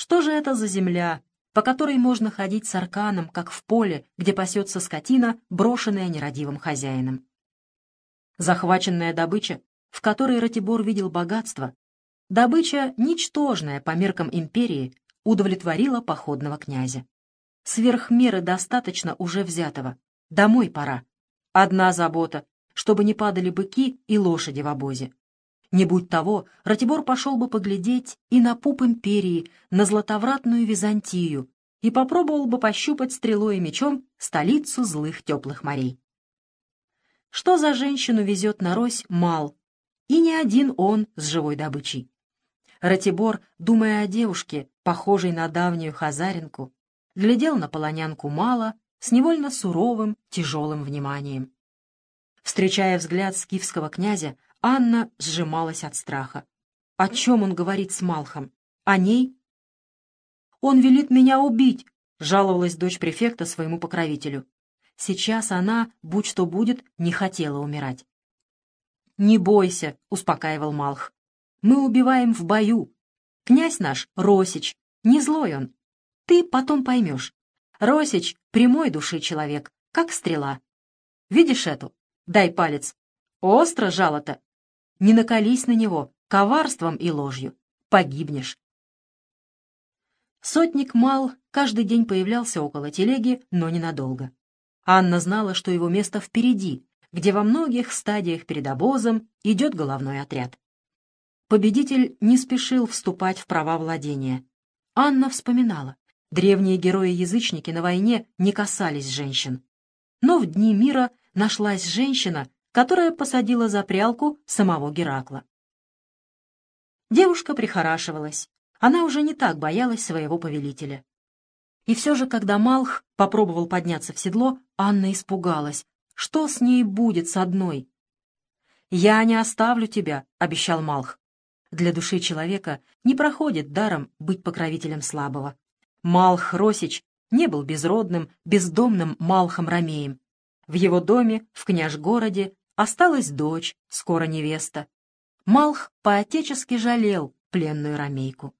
Что же это за земля, по которой можно ходить с арканом, как в поле, где пасется скотина, брошенная нерадивым хозяином? Захваченная добыча, в которой Ратибор видел богатство, добыча, ничтожная по меркам империи, удовлетворила походного князя. Сверх меры достаточно уже взятого. Домой пора. Одна забота, чтобы не падали быки и лошади в обозе. Не будь того, Ратибор пошел бы поглядеть и на пуп империи, на златовратную Византию, и попробовал бы пощупать стрелой и мечом столицу злых теплых морей. Что за женщину везет на Рось Мал, и не один он с живой добычей. Ратибор, думая о девушке, похожей на давнюю хазаринку, глядел на полонянку Мала с невольно суровым, тяжелым вниманием. Встречая взгляд скифского князя, Анна сжималась от страха. О чем он говорит с Малхом? О ней? «Он велит меня убить», — жаловалась дочь префекта своему покровителю. Сейчас она, будь что будет, не хотела умирать. «Не бойся», — успокаивал Малх. «Мы убиваем в бою. Князь наш — Росич, не злой он. Ты потом поймешь. Росич — прямой души человек, как стрела. Видишь эту? Дай палец. Остро жало-то. Не накались на него коварством и ложью. Погибнешь. Сотник Мал каждый день появлялся около телеги, но ненадолго. Анна знала, что его место впереди, где во многих стадиях перед обозом идет головной отряд. Победитель не спешил вступать в права владения. Анна вспоминала, древние герои-язычники на войне не касались женщин. Но в дни мира нашлась женщина, которая посадила за прялку самого Геракла. Девушка прихорашивалась. Она уже не так боялась своего повелителя. И все же, когда Малх попробовал подняться в седло, Анна испугалась. Что с ней будет с одной? «Я не оставлю тебя», — обещал Малх. Для души человека не проходит даром быть покровителем слабого. Малх Росич не был безродным, бездомным Малхом Ромеем. В его доме, в княж-городе, осталась дочь, скоро невеста. Малх поотечески жалел пленную ромейку.